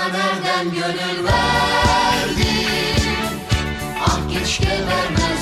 sana nereden gönül verdim. Ah keşke vermez